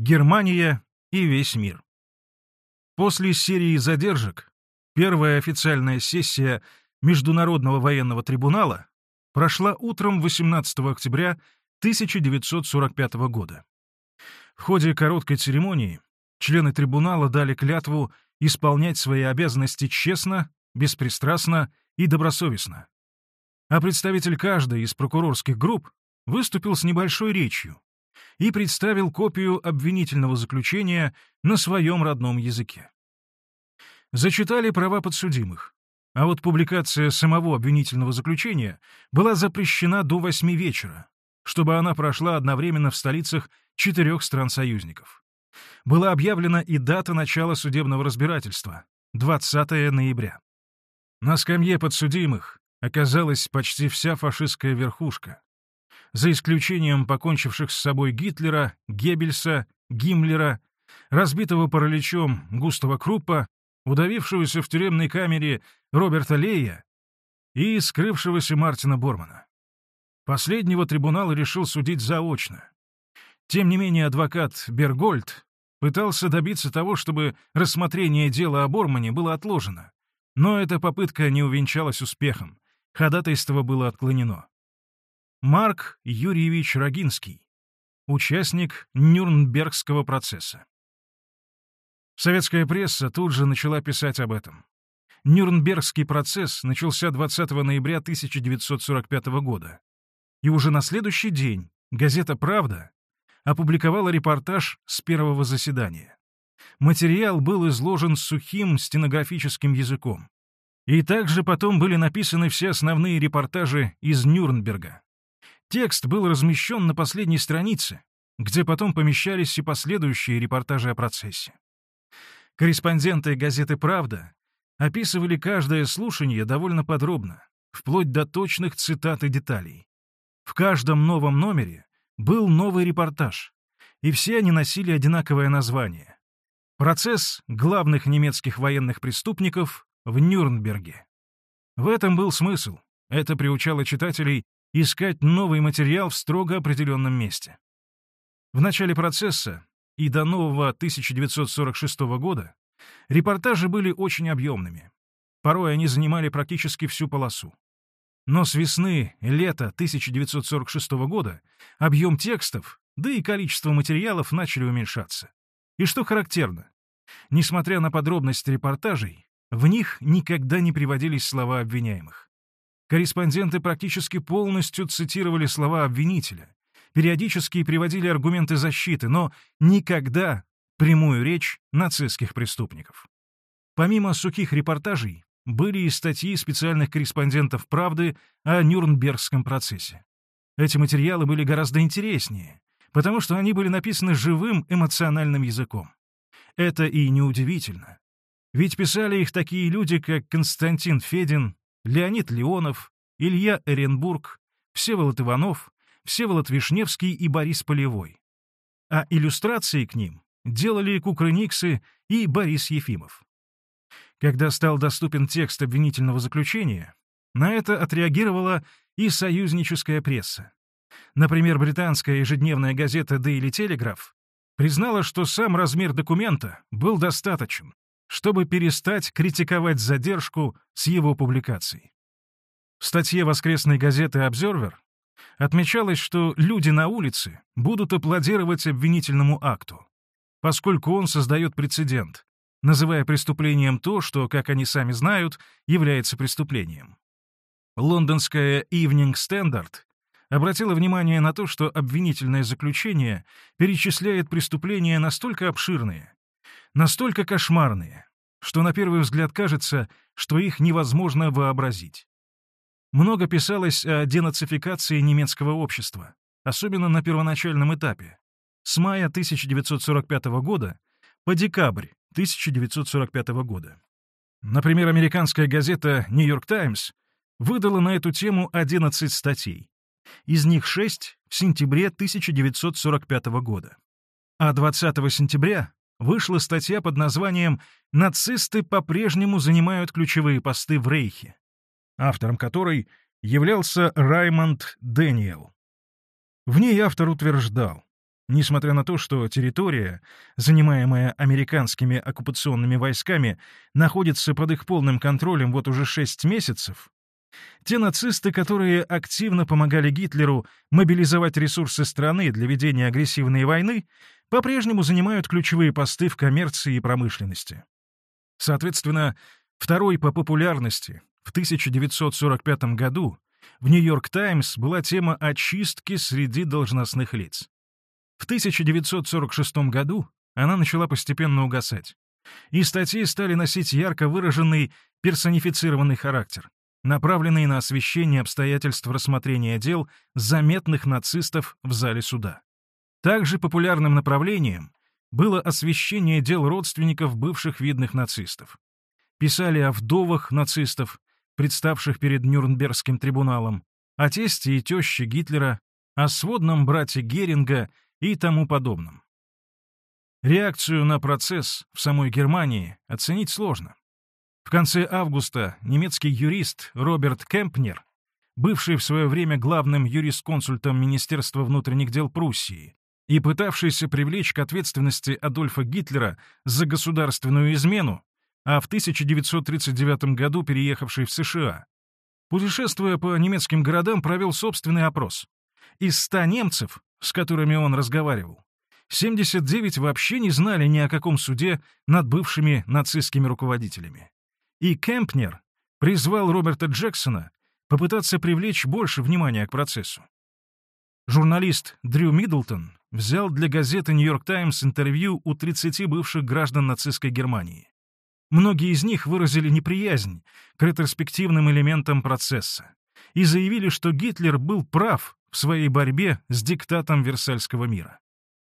Германия и весь мир. После серии задержек первая официальная сессия Международного военного трибунала прошла утром 18 октября 1945 года. В ходе короткой церемонии члены трибунала дали клятву исполнять свои обязанности честно, беспристрастно и добросовестно. А представитель каждой из прокурорских групп выступил с небольшой речью и представил копию обвинительного заключения на своем родном языке. Зачитали права подсудимых, а вот публикация самого обвинительного заключения была запрещена до восьми вечера, чтобы она прошла одновременно в столицах четырех стран-союзников. Была объявлена и дата начала судебного разбирательства — 20 ноября. На скамье подсудимых оказалась почти вся фашистская верхушка, за исключением покончивших с собой Гитлера, Геббельса, Гиммлера, разбитого параличом Густава Круппа, удавившегося в тюремной камере Роберта Лея и скрывшегося Мартина Бормана. Последнего трибунал решил судить заочно. Тем не менее адвокат Бергольд пытался добиться того, чтобы рассмотрение дела о Бормане было отложено, но эта попытка не увенчалась успехом, ходатайство было отклонено. Марк Юрьевич Рогинский, участник Нюрнбергского процесса. Советская пресса тут же начала писать об этом. Нюрнбергский процесс начался 20 ноября 1945 года. И уже на следующий день газета «Правда» опубликовала репортаж с первого заседания. Материал был изложен сухим стенографическим языком. И также потом были написаны все основные репортажи из Нюрнберга. Текст был размещен на последней странице, где потом помещались и последующие репортажи о процессе. Корреспонденты газеты «Правда» описывали каждое слушание довольно подробно, вплоть до точных цитат и деталей. В каждом новом номере был новый репортаж, и все они носили одинаковое название. Процесс главных немецких военных преступников в Нюрнберге. В этом был смысл. Это приучало читателей искать новый материал в строго определенном месте. В начале процесса и до нового 1946 года репортажи были очень объемными. Порой они занимали практически всю полосу. Но с весны, лета 1946 года объем текстов, да и количество материалов начали уменьшаться. И что характерно, несмотря на подробность репортажей, в них никогда не приводились слова обвиняемых. Корреспонденты практически полностью цитировали слова обвинителя, периодически приводили аргументы защиты, но никогда прямую речь нацистских преступников. Помимо сухих репортажей, были и статьи специальных корреспондентов «Правды» о Нюрнбергском процессе. Эти материалы были гораздо интереснее, потому что они были написаны живым эмоциональным языком. Это и неудивительно. Ведь писали их такие люди, как Константин Федин, Леонид Леонов, Илья Эренбург, Всеволод Иванов, Всеволод Вишневский и Борис Полевой. А иллюстрации к ним делали Кукрыниксы и Борис Ефимов. Когда стал доступен текст обвинительного заключения, на это отреагировала и союзническая пресса. Например, британская ежедневная газета Daily Telegraph признала, что сам размер документа был достаточен, чтобы перестать критиковать задержку с его публикацией. В статье воскресной газеты «Обзервер» отмечалось, что люди на улице будут аплодировать обвинительному акту, поскольку он создает прецедент, называя преступлением то, что, как они сами знают, является преступлением. Лондонская Evening Standard обратила внимание на то, что обвинительное заключение перечисляет преступления настолько обширные, настолько кошмарные, что на первый взгляд кажется, что их невозможно вообразить. Много писалось о денацификации немецкого общества, особенно на первоначальном этапе, с мая 1945 года по декабрь 1945 года. Например, американская газета «Нью-Йорк Таймс» выдала на эту тему 11 статей. Из них 6 в сентябре 1945 года. А 20 сентября вышла статья под названием «Нацисты по-прежнему занимают ключевые посты в Рейхе», автором которой являлся Раймонд Дэниел. В ней автор утверждал, Несмотря на то, что территория, занимаемая американскими оккупационными войсками, находится под их полным контролем вот уже шесть месяцев, те нацисты, которые активно помогали Гитлеру мобилизовать ресурсы страны для ведения агрессивной войны, по-прежнему занимают ключевые посты в коммерции и промышленности. Соответственно, второй по популярности в 1945 году в «Нью-Йорк Таймс» была тема очистки среди должностных лиц. В 1946 году она начала постепенно угасать, и статьи стали носить ярко выраженный персонифицированный характер, направленный на освещение обстоятельств рассмотрения дел заметных нацистов в зале суда. Также популярным направлением было освещение дел родственников бывших видных нацистов. Писали о вдовах нацистов, представших перед Нюрнбергским трибуналом, о тесте и теще Гитлера, о сводном брате Геринга и тому подобном. Реакцию на процесс в самой Германии оценить сложно. В конце августа немецкий юрист Роберт Кемпнер, бывший в свое время главным юрисконсультом Министерства внутренних дел Пруссии и пытавшийся привлечь к ответственности Адольфа Гитлера за государственную измену, а в 1939 году переехавший в США, путешествуя по немецким городам, провел собственный опрос. Из 100 немцев, с которыми он разговаривал, 79 вообще не знали ни о каком суде над бывшими нацистскими руководителями. И Кемпнер призвал Роберта Джексона попытаться привлечь больше внимания к процессу. Журналист Дрю Миддлтон взял для газеты «Нью-Йорк Таймс» интервью у 30 бывших граждан нацистской Германии. Многие из них выразили неприязнь к ретроспективным элементам процесса и заявили, что Гитлер был прав в своей борьбе с диктатом Версальского мира.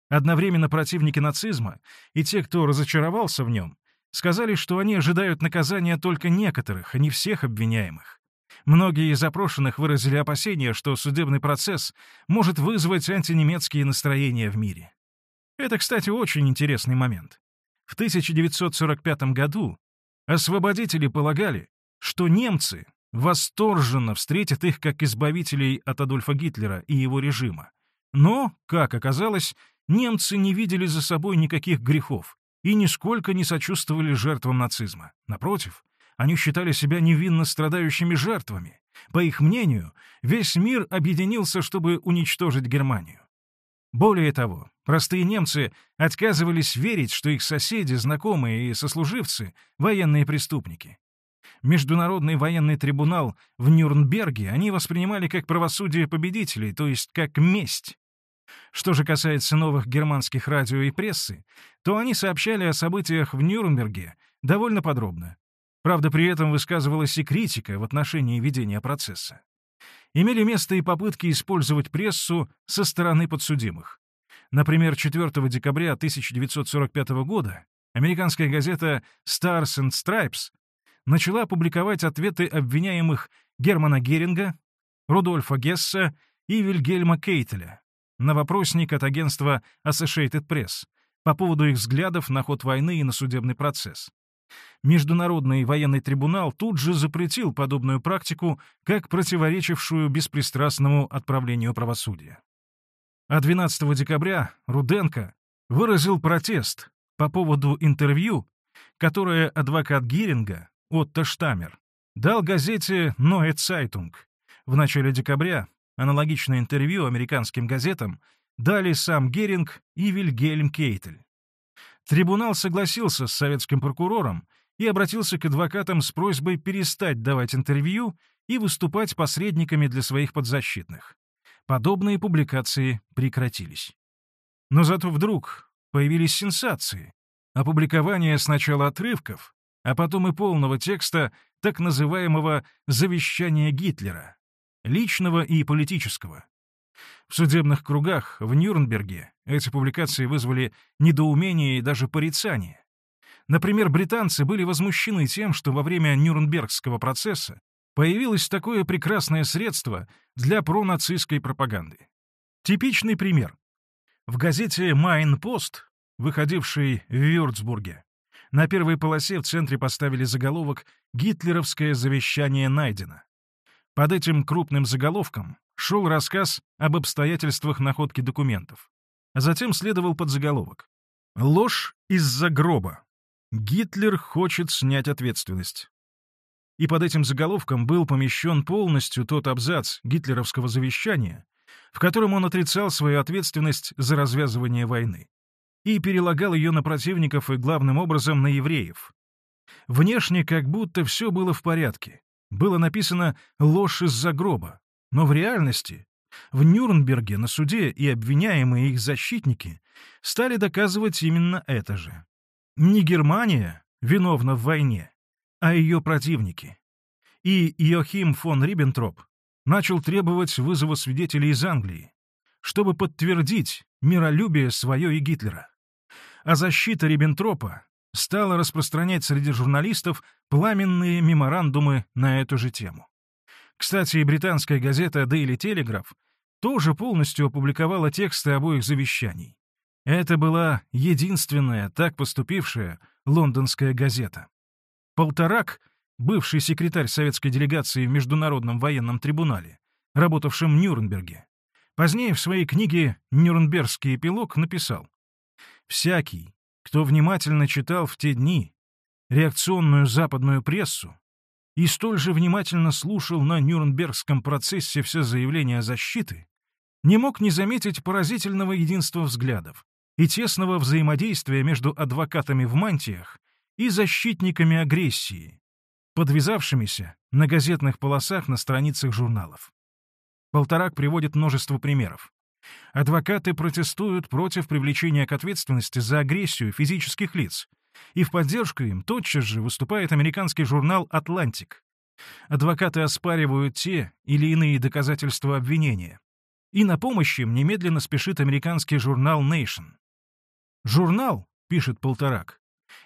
Одновременно противники нацизма и те, кто разочаровался в нем, сказали, что они ожидают наказания только некоторых, а не всех обвиняемых. Многие из запрошенных выразили опасения, что судебный процесс может вызвать антинемецкие настроения в мире. Это, кстати, очень интересный момент. В 1945 году освободители полагали, что немцы восторженно встретят их как избавителей от Адольфа Гитлера и его режима. Но, как оказалось, немцы не видели за собой никаких грехов и нисколько не сочувствовали жертвам нацизма. Напротив, они считали себя невинно страдающими жертвами. По их мнению, весь мир объединился, чтобы уничтожить Германию. Более того, простые немцы отказывались верить, что их соседи, знакомые и сослуживцы — военные преступники. Международный военный трибунал в Нюрнберге они воспринимали как правосудие победителей, то есть как месть. Что же касается новых германских радио и прессы, то они сообщали о событиях в Нюрнберге довольно подробно. Правда, при этом высказывалась и критика в отношении ведения процесса. Имели место и попытки использовать прессу со стороны подсудимых. Например, 4 декабря 1945 года американская газета Stars and Stripes начала публиковать ответы обвиняемых Германа Геринга, Рудольфа Гесса и Вильгельма Кейтеля на вопросник от агентства Associated Press по поводу их взглядов на ход войны и на судебный процесс. Международный военный трибунал тут же запретил подобную практику как противоречившую беспристрастному отправлению правосудия. А 12 декабря Руденко выразил протест по поводу интервью, которое адвокат Гиринга, Отто Штамер, дал газете «Neue Zeitung» в начале декабря Аналогичное интервью американским газетам дали сам Геринг и Вильгельм Кейтель. Трибунал согласился с советским прокурором и обратился к адвокатам с просьбой перестать давать интервью и выступать посредниками для своих подзащитных. Подобные публикации прекратились. Но зато вдруг появились сенсации. Опубликование сначала отрывков, а потом и полного текста так называемого «завещания Гитлера», личного и политического. В судебных кругах в Нюрнберге эти публикации вызвали недоумение и даже порицание. Например, британцы были возмущены тем, что во время Нюрнбергского процесса появилось такое прекрасное средство для пронацистской пропаганды. Типичный пример. В газете «Майн-Пост», выходившей в Вюрцбурге, на первой полосе в центре поставили заголовок «Гитлеровское завещание найдено». Под этим крупным заголовком шел рассказ об обстоятельствах находки документов. а затем следовал подзаголовок. «Ложь из-за гроба. Гитлер хочет снять ответственность». И под этим заголовком был помещен полностью тот абзац гитлеровского завещания, в котором он отрицал свою ответственность за развязывание войны и перелагал ее на противников и главным образом на евреев. Внешне как будто все было в порядке. Было написано «ложь из-за гроба», но в реальности в Нюрнберге на суде и обвиняемые их защитники стали доказывать именно это же. Не Германия виновна в войне, а ее противники. И Йохим фон Риббентроп начал требовать вызова свидетелей из Англии, чтобы подтвердить миролюбие свое и Гитлера. А защита Риббентропа стала распространять среди журналистов пламенные меморандумы на эту же тему. Кстати, британская газета Daily Telegraph тоже полностью опубликовала тексты обоих завещаний. Это была единственная так поступившая лондонская газета. Полторак, бывший секретарь советской делегации в Международном военном трибунале, работавшем в Нюрнберге, позднее в своей книге «Нюрнбергский эпилог» написал «Всякий, кто внимательно читал в те дни реакционную западную прессу, и столь же внимательно слушал на Нюрнбергском процессе все заявления защиты, не мог не заметить поразительного единства взглядов и тесного взаимодействия между адвокатами в мантиях и защитниками агрессии, подвязавшимися на газетных полосах на страницах журналов. Полторак приводит множество примеров. Адвокаты протестуют против привлечения к ответственности за агрессию физических лиц, и в поддержку им тотчас же выступает американский журнал «Атлантик». Адвокаты оспаривают те или иные доказательства обвинения. И на помощь им немедленно спешит американский журнал Nation. Журнал, пишет Полторак,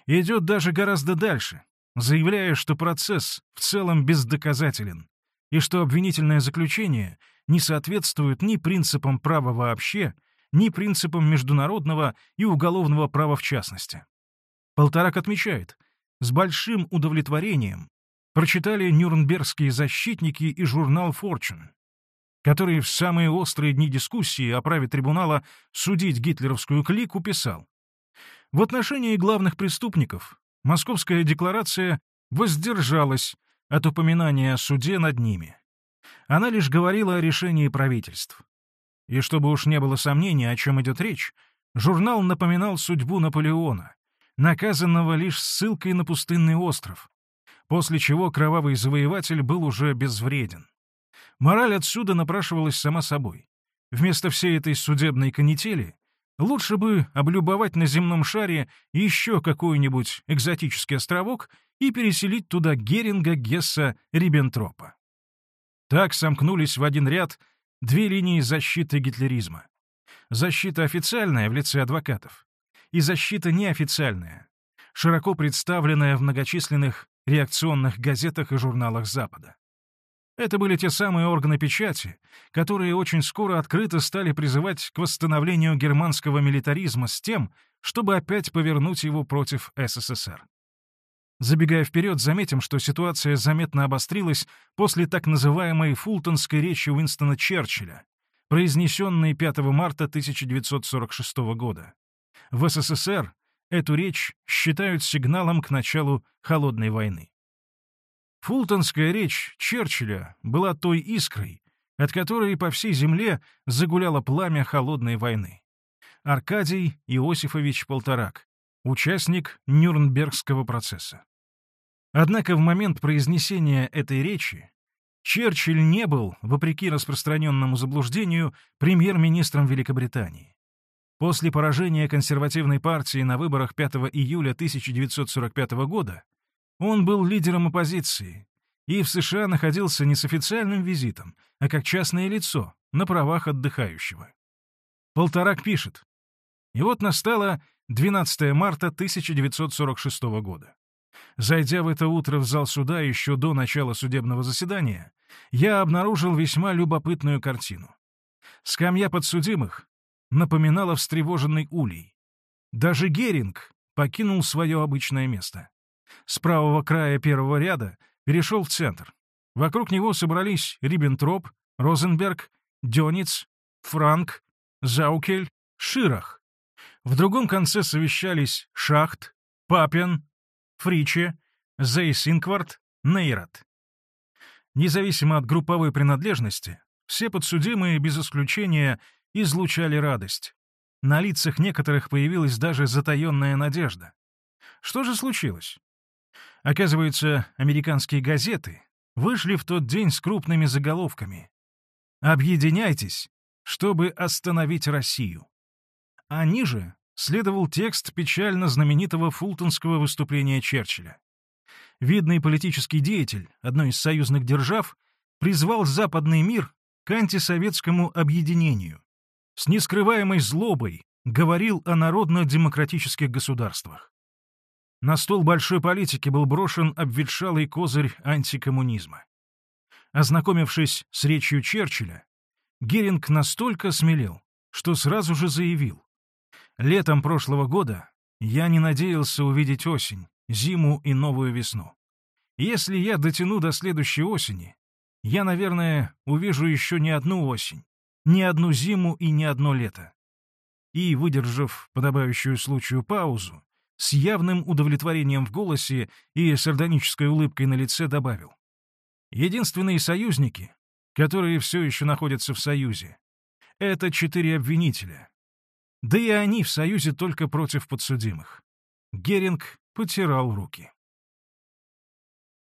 идет даже гораздо дальше, заявляя, что процесс в целом бездоказателен и что обвинительное заключение не соответствует ни принципам права вообще, ни принципам международного и уголовного права в частности. Полторак отмечает, с большим удовлетворением прочитали нюрнбергские защитники и журнал Fortune, который в самые острые дни дискуссии о праве трибунала судить гитлеровскую клику писал. В отношении главных преступников Московская декларация воздержалась от упоминания о суде над ними. Она лишь говорила о решении правительств. И чтобы уж не было сомнений, о чем идет речь, журнал напоминал судьбу Наполеона, наказанного лишь ссылкой на пустынный остров, после чего кровавый завоеватель был уже безвреден. Мораль отсюда напрашивалась сама собой. Вместо всей этой судебной канители лучше бы облюбовать на земном шаре еще какой-нибудь экзотический островок и переселить туда Геринга, Гесса, Риббентропа. Так сомкнулись в один ряд две линии защиты гитлеризма. Защита официальная в лице адвокатов и защита неофициальная, широко представленная в многочисленных реакционных газетах и журналах Запада. Это были те самые органы печати, которые очень скоро открыто стали призывать к восстановлению германского милитаризма с тем, чтобы опять повернуть его против СССР. Забегая вперед, заметим, что ситуация заметно обострилась после так называемой фултонской речи Уинстона Черчилля, произнесенной 5 марта 1946 года. В СССР эту речь считают сигналом к началу Холодной войны. Фултонская речь Черчилля была той искрой, от которой по всей земле загуляло пламя Холодной войны. Аркадий Иосифович Полторак, участник Нюрнбергского процесса. Однако в момент произнесения этой речи Черчилль не был, вопреки распространенному заблуждению, премьер-министром Великобритании. После поражения консервативной партии на выборах 5 июля 1945 года он был лидером оппозиции и в США находился не с официальным визитом, а как частное лицо, на правах отдыхающего. Полторак пишет. И вот настало 12 марта 1946 года. Зайдя в это утро в зал суда еще до начала судебного заседания, я обнаружил весьма любопытную картину. Скамья подсудимых напоминала встревоженный улей. Даже Геринг покинул свое обычное место. С правого края первого ряда перешел в центр. Вокруг него собрались Риббентроп, Розенберг, Дёниц, Франк, Заукель, Ширах. В другом конце совещались Шахт, Папин, Фриче, Зейсинкварт, Нейрат. Независимо от групповой принадлежности, все подсудимые, без исключения, излучали радость. На лицах некоторых появилась даже затаенная надежда. Что же случилось? Оказывается, американские газеты вышли в тот день с крупными заголовками. «Объединяйтесь, чтобы остановить Россию». А ниже следовал текст печально знаменитого фултонского выступления Черчилля. Видный политический деятель одной из союзных держав призвал западный мир к антисоветскому объединению. С нескрываемой злобой говорил о народно-демократических государствах. На стол большой политики был брошен обветшалый козырь антикоммунизма. Ознакомившись с речью Черчилля, Геринг настолько смелел, что сразу же заявил. «Летом прошлого года я не надеялся увидеть осень, зиму и новую весну. Если я дотяну до следующей осени, я, наверное, увижу еще не одну осень, не одну зиму и не одно лето». И, выдержав подобающую случаю паузу, с явным удовлетворением в голосе и сардонической улыбкой на лице добавил. Единственные союзники, которые все еще находятся в Союзе, это четыре обвинителя. Да и они в Союзе только против подсудимых. Геринг потирал руки.